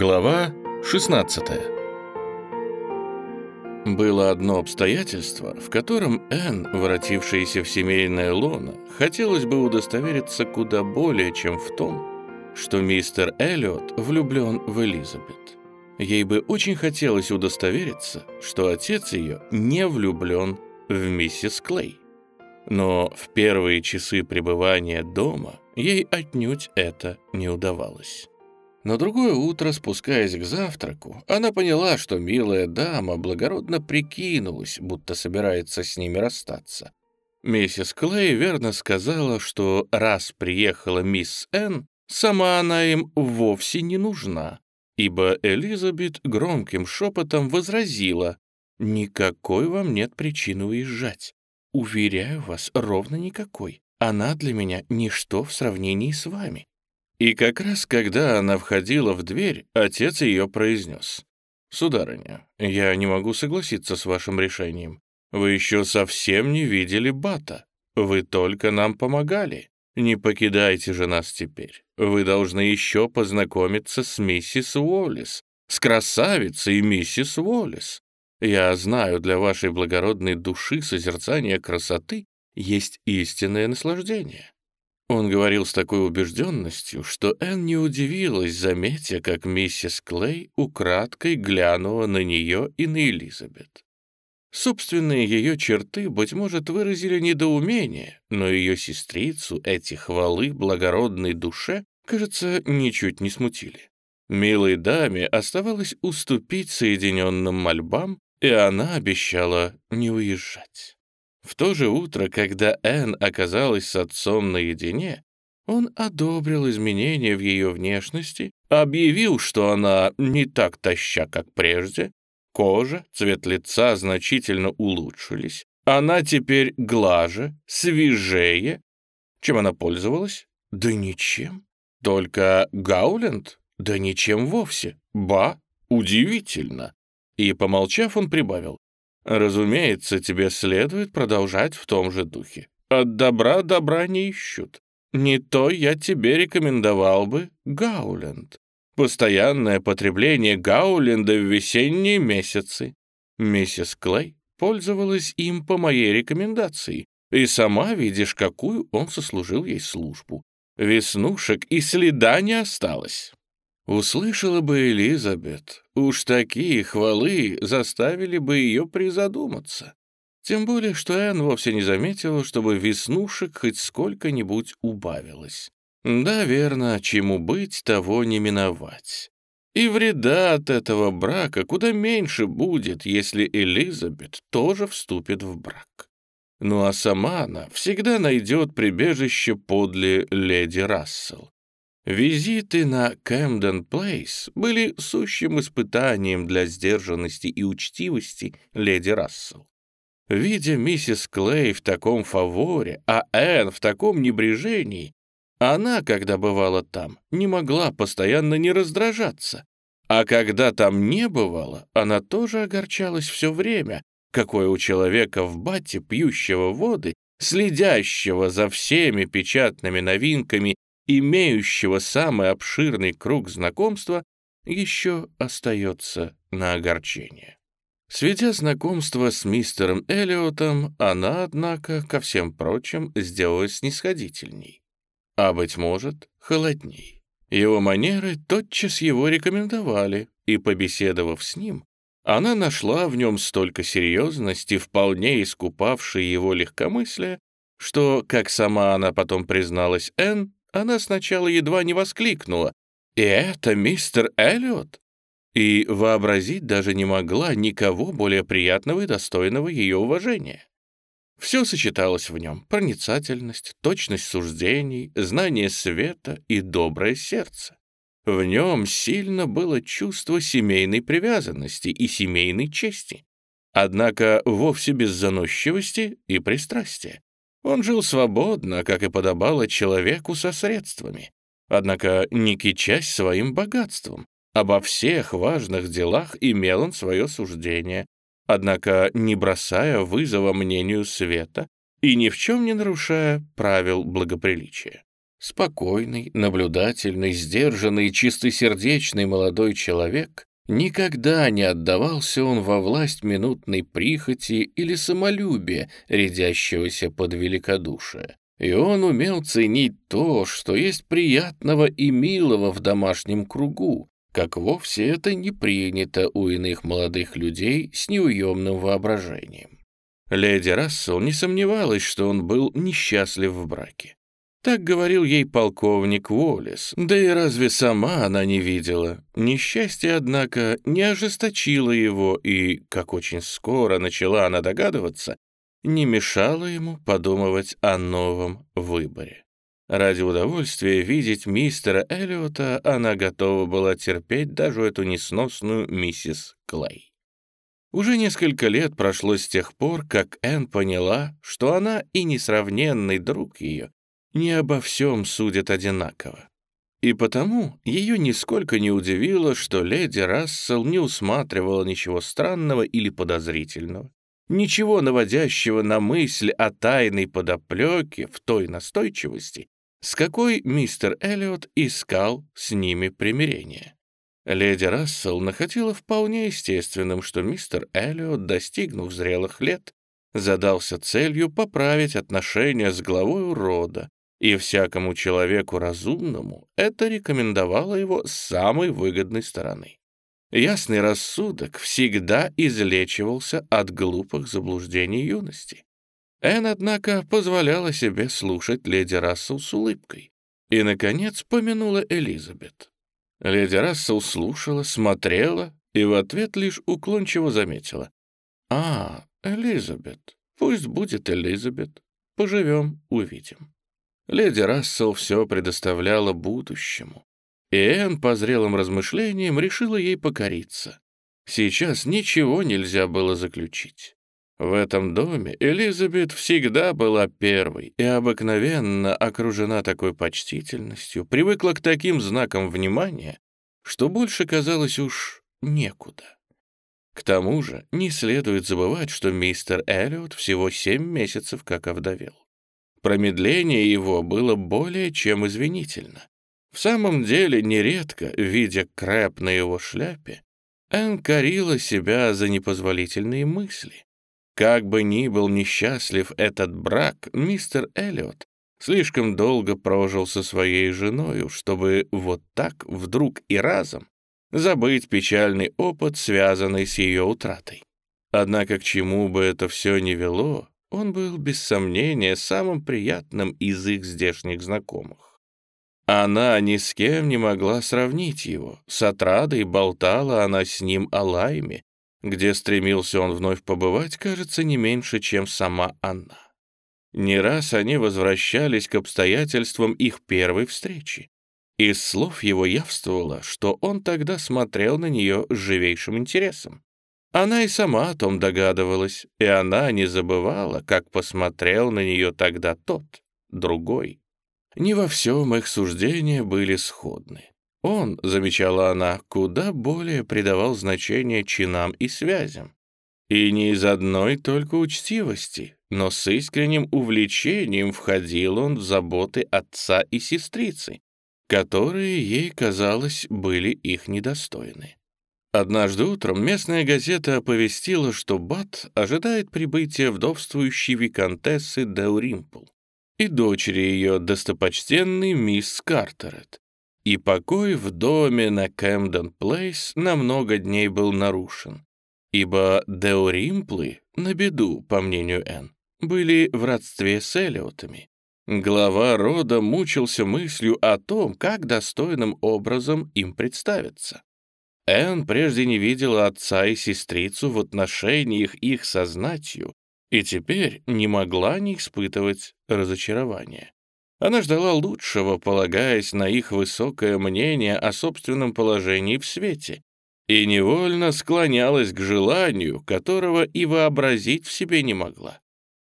Глава 16 Было одно обстоятельство, в котором Энн, воротившаяся в семейное лоно, хотелось бы удостовериться куда более, чем в том, что мистер Эллиот влюблен в Элизабет. Ей бы очень хотелось удостовериться, что отец ее не влюблен в миссис Клей. Но в первые часы пребывания дома ей отнюдь это не удавалось. На другое утро, спускаясь к завтраку, она поняла, что милая дама благородно прикинулась, будто собирается с ними расстаться. Миссис Клей верно сказала, что раз приехала мисс Энн, сама она им вовсе не нужна, ибо Элизабет громким шепотом возразила, «Никакой вам нет причины уезжать. Уверяю вас, ровно никакой. Она для меня ничто в сравнении с вами. И как раз когда она входила в дверь, отец ее произнес. «Сударыня, я не могу согласиться с вашим решением. Вы еще совсем не видели Бата. Вы только нам помогали. Не покидайте же нас теперь. Вы должны еще познакомиться с миссис Уоллес, с красавицей миссис Уоллес. Я знаю, для вашей благородной души созерцание красоты есть истинное наслаждение. Он говорил с такой убежденностью, что Энн не удивилась, заметя, как миссис Клей украдкой глянула на нее и на Элизабет. Собственные ее черты, быть может, выразили недоумение, но ее сестрицу эти хвалы благородной душе, кажется, ничуть не смутили. Милой даме оставалось уступить соединенным мольбам, и она обещала не уезжать. В то же утро, когда Энн оказалась с отцом наедине, он одобрил изменения в ее внешности, объявил, что она не так таща, как прежде, кожа, цвет лица значительно улучшились, она теперь глаже, свежее. Чем она пользовалась? Да ничем. Только Гауленд? Да ничем вовсе. Ба, удивительно. И, помолчав, он прибавил. Разумеется, тебе следует продолжать в том же духе. От добра добра не ищут. Не то я тебе рекомендовал бы Гауленд. Постоянное потребление Гауленда в весенние месяцы. Миссис Клей пользовалась им по моей рекомендации, и сама видишь, какую он сослужил ей службу. Веснушек и следа не осталось. Услышала бы Элизабет, уж такие хвалы заставили бы ее призадуматься. Тем более, что Энн вовсе не заметила, чтобы веснушек хоть сколько-нибудь убавилось. Да, верно, чему быть, того не миновать. И вреда от этого брака куда меньше будет, если Элизабет тоже вступит в брак. Ну а сама она всегда найдет прибежище подле леди Рассел. Визиты на Кэмден Плейс были сущим испытанием для сдержанности и учтивости леди Рассел. Видя миссис Клей в таком фаворе, а Энн в таком небрежении, она, когда бывала там, не могла постоянно не раздражаться. А когда там не бывало, она тоже огорчалась все время, какое у человека в бате, пьющего воды, следящего за всеми печатными новинками имеющего самый обширный круг знакомства, еще остается на огорчение. Сведя знакомство с мистером Эллиотом, она, однако, ко всем прочим, сделалась снисходительней, а, быть может, холодней. Его манеры тотчас его рекомендовали, и, побеседовав с ним, она нашла в нем столько серьезности, вполне искупавшей его легкомыслие, что, как сама она потом призналась Энн, она сначала едва не воскликнула. «И это мистер Эллиот?» И вообразить даже не могла никого более приятного и достойного ее уважения. Все сочеталось в нем — проницательность, точность суждений, знание света и доброе сердце. В нем сильно было чувство семейной привязанности и семейной чести, однако вовсе без заносчивости и пристрастия. Он жил свободно, как и подобало человеку со средствами, однако не кичась своим богатством. Обо всех важных делах имел он свое суждение, однако не бросая вызова мнению света и ни в чем не нарушая правил благоприличия. Спокойный, наблюдательный, сдержанный, чистосердечный молодой человек, никогда не отдавался он во власть минутной прихоти или самолюбия, рядящегося под великодушие. И он умел ценить то, что есть приятного и милого в домашнем кругу, как вовсе это не принято у иных молодых людей с неуемным воображением. Леди Рассел не сомневалась, что он был несчастлив в браке. Так говорил ей полковник Уоллес, да и разве сама она не видела? Несчастье, однако, не ожесточило его, и, как очень скоро начала она догадываться, не мешало ему подумывать о новом выборе. Ради удовольствия видеть мистера Эллиота она готова была терпеть даже эту несносную миссис Клей. Уже несколько лет прошло с тех пор, как Энн поняла, что она и несравненный друг ее не обо всем судят одинаково. И потому ее нисколько не удивило, что леди Рассел не усматривала ничего странного или подозрительного, ничего наводящего на мысль о тайной подоплеке в той настойчивости, с какой мистер Эллиот искал с ними примирение. Леди Рассел находила вполне естественным, что мистер Эллиот, достигнув зрелых лет, задался целью поправить отношения с главой рода, и всякому человеку разумному это рекомендовало его с самой выгодной стороны. Ясный рассудок всегда излечивался от глупых заблуждений юности. Энн, однако, позволяла себе слушать леди Рассел с улыбкой. И, наконец, помянула Элизабет. Леди Рассел слушала, смотрела и в ответ лишь уклончиво заметила. «А, Элизабет, пусть будет Элизабет. Поживем, увидим». Леди Рассел все предоставляла будущему. И Энн по зрелым размышлениям решила ей покориться. Сейчас ничего нельзя было заключить. В этом доме Элизабет всегда была первой и обыкновенно окружена такой почтительностью, привыкла к таким знакам внимания, что больше казалось уж некуда. К тому же не следует забывать, что мистер Эллиот всего семь месяцев как овдовел. Промедление его было более чем извинительно. В самом деле, нередко, видя крэп на его шляпе, Энн корила себя за непозволительные мысли. Как бы ни был несчастлив этот брак, мистер Эллиот слишком долго прожил со своей женою, чтобы вот так вдруг и разом забыть печальный опыт, связанный с ее утратой. Однако к чему бы это все ни вело, он был, без сомнения, самым приятным из их здешних знакомых. Она ни с кем не могла сравнить его. С отрадой болтала она с ним о Лайме, где стремился он вновь побывать, кажется, не меньше, чем сама она. Не раз они возвращались к обстоятельствам их первой встречи. Из слов его явствовало, что он тогда смотрел на нее с живейшим интересом. Она и сама о том догадывалась, и она не забывала, как посмотрел на нее тогда тот, другой. Не во всем их суждения были сходны. Он, замечала она, куда более придавал значение чинам и связям. И не из одной только учтивости, но с искренним увлечением входил он в заботы отца и сестрицы, которые, ей казалось, были их недостойны. Однажды утром местная газета оповестила, что Бат ожидает прибытия вдовствующей виконтессы Деуримпл и дочери ее достопочтенной мисс Картерет, и покой в доме на Кэмден-Плейс на много дней был нарушен, ибо Деоримплы, на беду, по мнению Энн, были в родстве с Элиотами. Глава рода мучился мыслью о том, как достойным образом им представиться. Энн прежде не видела отца и сестрицу в отношениях их со знатью и теперь не могла не испытывать разочарования. Она ждала лучшего, полагаясь на их высокое мнение о собственном положении в свете, и невольно склонялась к желанию, которого и вообразить в себе не могла.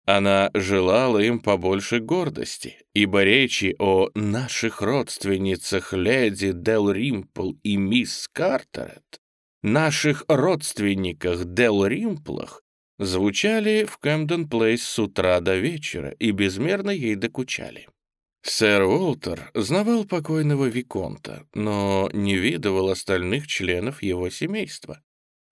Она желала им побольше гордости, ибо речи о наших родственницах леди Дел Римпл и мисс Картерет, наших родственниках Дел Римплах, звучали в Кэмден Плейс с утра до вечера и безмерно ей докучали. Сэр Уолтер знавал покойного Виконта, но не видывал остальных членов его семейства.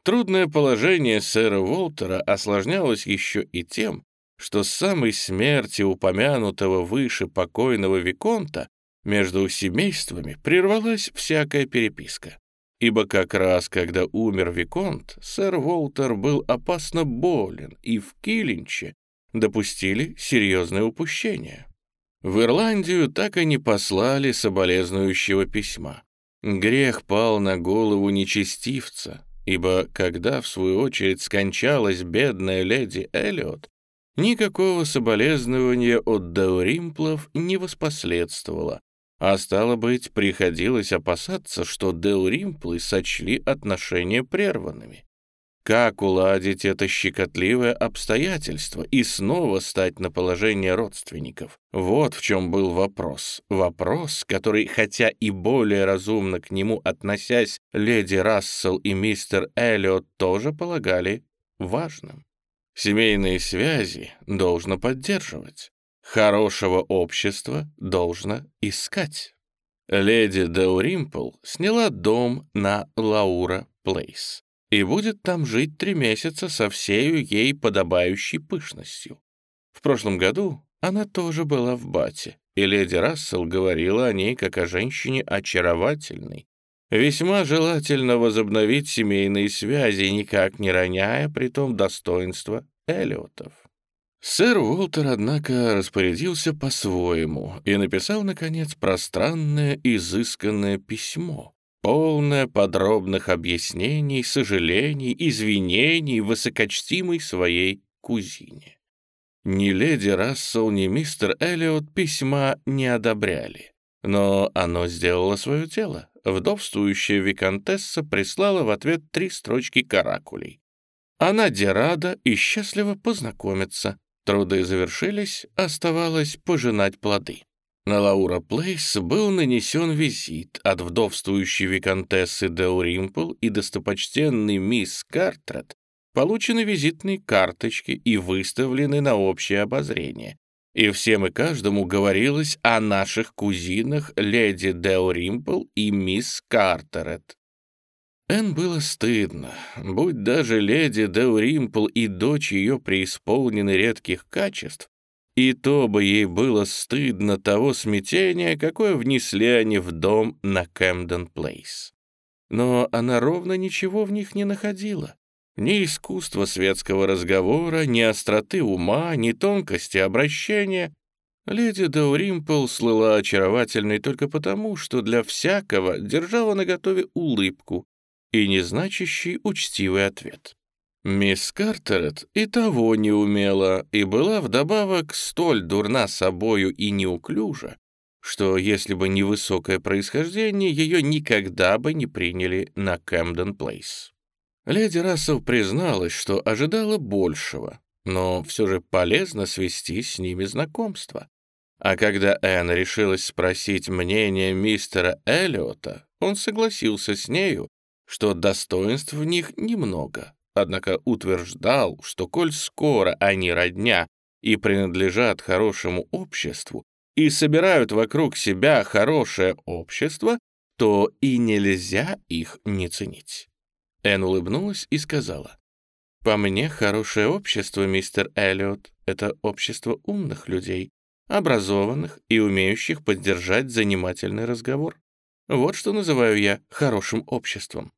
Трудное положение сэра Уолтера осложнялось еще и тем, что с самой смерти упомянутого выше покойного Виконта между семействами прервалась всякая переписка. Ибо как раз когда умер Виконт, сэр Уолтер был опасно болен, и в Килинче допустили серьезное упущение. В Ирландию так и не послали соболезнующего письма. Грех пал на голову нечестивца, ибо когда, в свою очередь, скончалась бедная леди Эллиот, никакого соболезнования от Дауримплов не воспоследствовало, а стало быть, приходилось опасаться, что Дауримплы сочли отношения прерванными. Как уладить это щекотливое обстоятельство и снова стать на положение родственников? Вот в чем был вопрос. Вопрос, который, хотя и более разумно к нему относясь, леди Рассел и мистер Эллиот тоже полагали важным. Семейные связи должно поддерживать. Хорошего общества должно искать. Леди Дауримпл сняла дом на Лаура Плейс и будет там жить три месяца со всею ей подобающей пышностью. В прошлом году она тоже была в Бате, и леди Рассел говорила о ней как о женщине очаровательной. Весьма желательно возобновить семейные связи, никак не роняя при том достоинства Эллиотов. Сэр Уолтер, однако, распорядился по-своему и написал, наконец, пространное, изысканное письмо, полное подробных объяснений, сожалений, извинений высокочтимой своей кузине. Ни леди Рассел, ни мистер Эллиот письма не одобряли, но оно сделало свое дело. Вдовствующая виконтесса прислала в ответ три строчки каракулей. Она рада и счастливо познакомиться. Труды завершились, оставалось пожинать плоды. На Лаура Плейс был нанесен визит от вдовствующей виконтессы Деуримпл и достопочтенной мисс Картрет получены визитные карточки и выставлены на общее обозрение. И всем и каждому говорилось о наших кузинах леди Деуримпл и мисс Картерет. Эн было стыдно. Будь даже леди Деуримпл и дочь ее преисполнены редких качеств, и то бы ей было стыдно того смятения, какое внесли они в дом на Кэмден-Плейс. Но она ровно ничего в них не находила. Ни искусства светского разговора, ни остроты ума, ни тонкости обращения. Леди Дауримпл слыла очаровательной только потому, что для всякого держала наготове улыбку и незначащий учтивый ответ. Мисс Картерет и того не умела, и была вдобавок столь дурна собою и неуклюжа, что если бы не высокое происхождение, ее никогда бы не приняли на Кэмден Плейс. Леди Рассел призналась, что ожидала большего, но все же полезно свести с ними знакомство. А когда Энн решилась спросить мнение мистера Эллиота, он согласился с нею, что достоинств в них немного, однако утверждал, что коль скоро они родня и принадлежат хорошему обществу, и собирают вокруг себя хорошее общество, то и нельзя их не ценить. Эн улыбнулась и сказала, «По мне, хорошее общество, мистер Эллиот, это общество умных людей, образованных и умеющих поддержать занимательный разговор. Вот что называю я хорошим обществом.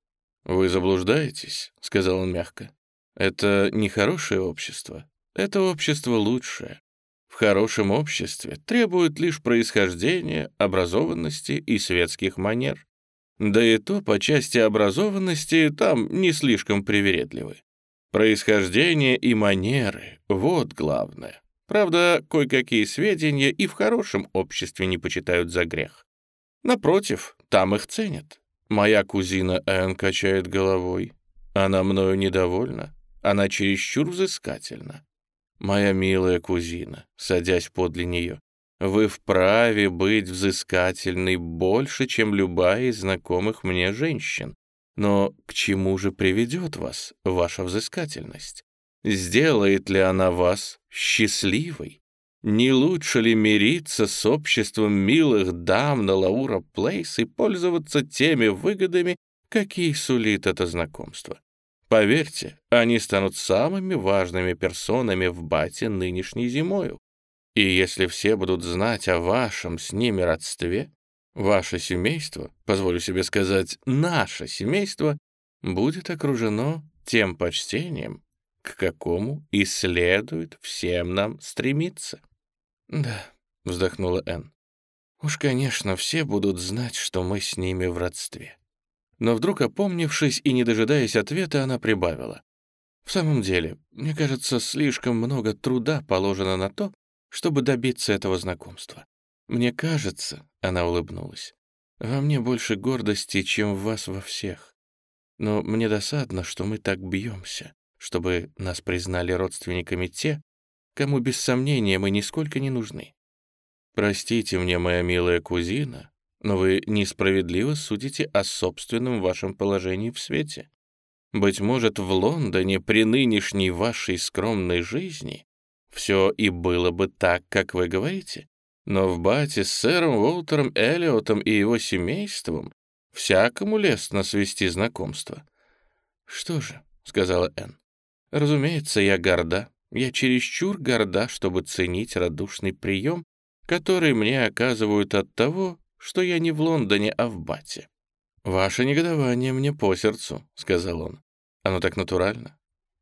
«Вы заблуждаетесь», — сказал он мягко. «Это не хорошее общество. Это общество лучшее. В хорошем обществе требуют лишь происхождения, образованности и светских манер. Да и то по части образованности там не слишком привередливы. Происхождение и манеры — вот главное. Правда, кое-какие сведения и в хорошем обществе не почитают за грех. Напротив, там их ценят. Моя кузина Энн качает головой. Она мною недовольна. Она чересчур взыскательна. Моя милая кузина, садясь подле нее, вы вправе быть взыскательной больше, чем любая из знакомых мне женщин. Но к чему же приведет вас ваша взыскательность? Сделает ли она вас счастливой? Не лучше ли мириться с обществом милых дам на Лаура Плейс и пользоваться теми выгодами, какие сулит это знакомство? Поверьте, они станут самыми важными персонами в бате нынешней зимою. И если все будут знать о вашем с ними родстве, ваше семейство, позволю себе сказать, наше семейство, будет окружено тем почтением, к какому и следует всем нам стремиться. «Да», — вздохнула Энн. «Уж, конечно, все будут знать, что мы с ними в родстве». Но вдруг, опомнившись и не дожидаясь ответа, она прибавила. «В самом деле, мне кажется, слишком много труда положено на то, чтобы добиться этого знакомства. Мне кажется, — она улыбнулась, — во мне больше гордости, чем в вас во всех. Но мне досадно, что мы так бьемся, чтобы нас признали родственниками те, кому без сомнения мы нисколько не нужны. Простите мне, моя милая кузина, но вы несправедливо судите о собственном вашем положении в свете. Быть может, в Лондоне при нынешней вашей скромной жизни все и было бы так, как вы говорите. Но в бате с сэром Уолтером Эллиотом и его семейством всякому лестно свести знакомство. «Что же», — сказала Энн, — «разумеется, я горда, я чересчур горда, чтобы ценить радушный прием, который мне оказывают от того, что я не в Лондоне, а в Бате. «Ваше негодование мне по сердцу», — сказал он. «Оно так натурально.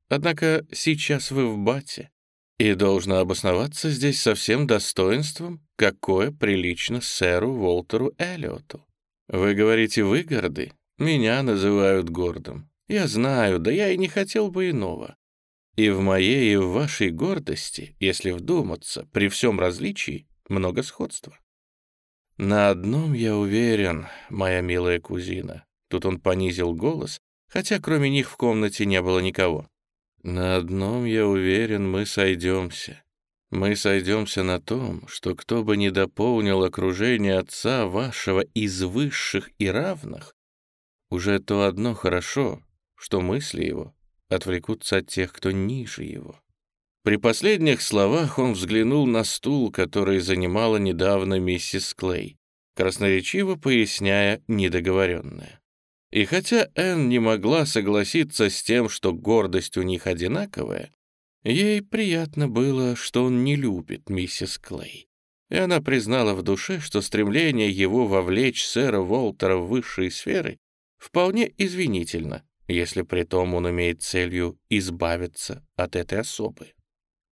Однако сейчас вы в Бате, и должно обосноваться здесь со всем достоинством, какое прилично сэру Волтеру Эллиоту. Вы говорите, вы горды? Меня называют гордым. Я знаю, да я и не хотел бы иного. И в моей, и в вашей гордости, если вдуматься, при всем различии, много сходства. На одном я уверен, моя милая кузина. Тут он понизил голос, хотя кроме них в комнате не было никого. На одном я уверен, мы сойдемся. Мы сойдемся на том, что кто бы ни дополнил окружение отца вашего из высших и равных, уже то одно хорошо, что мысли его отвлекутся от тех, кто ниже его. При последних словах он взглянул на стул, который занимала недавно миссис Клей, красноречиво поясняя недоговоренное. И хотя Энн не могла согласиться с тем, что гордость у них одинаковая, ей приятно было, что он не любит миссис Клей. И она признала в душе, что стремление его вовлечь сэра Волтера в высшие сферы вполне извинительно, если при том он имеет целью избавиться от этой особы.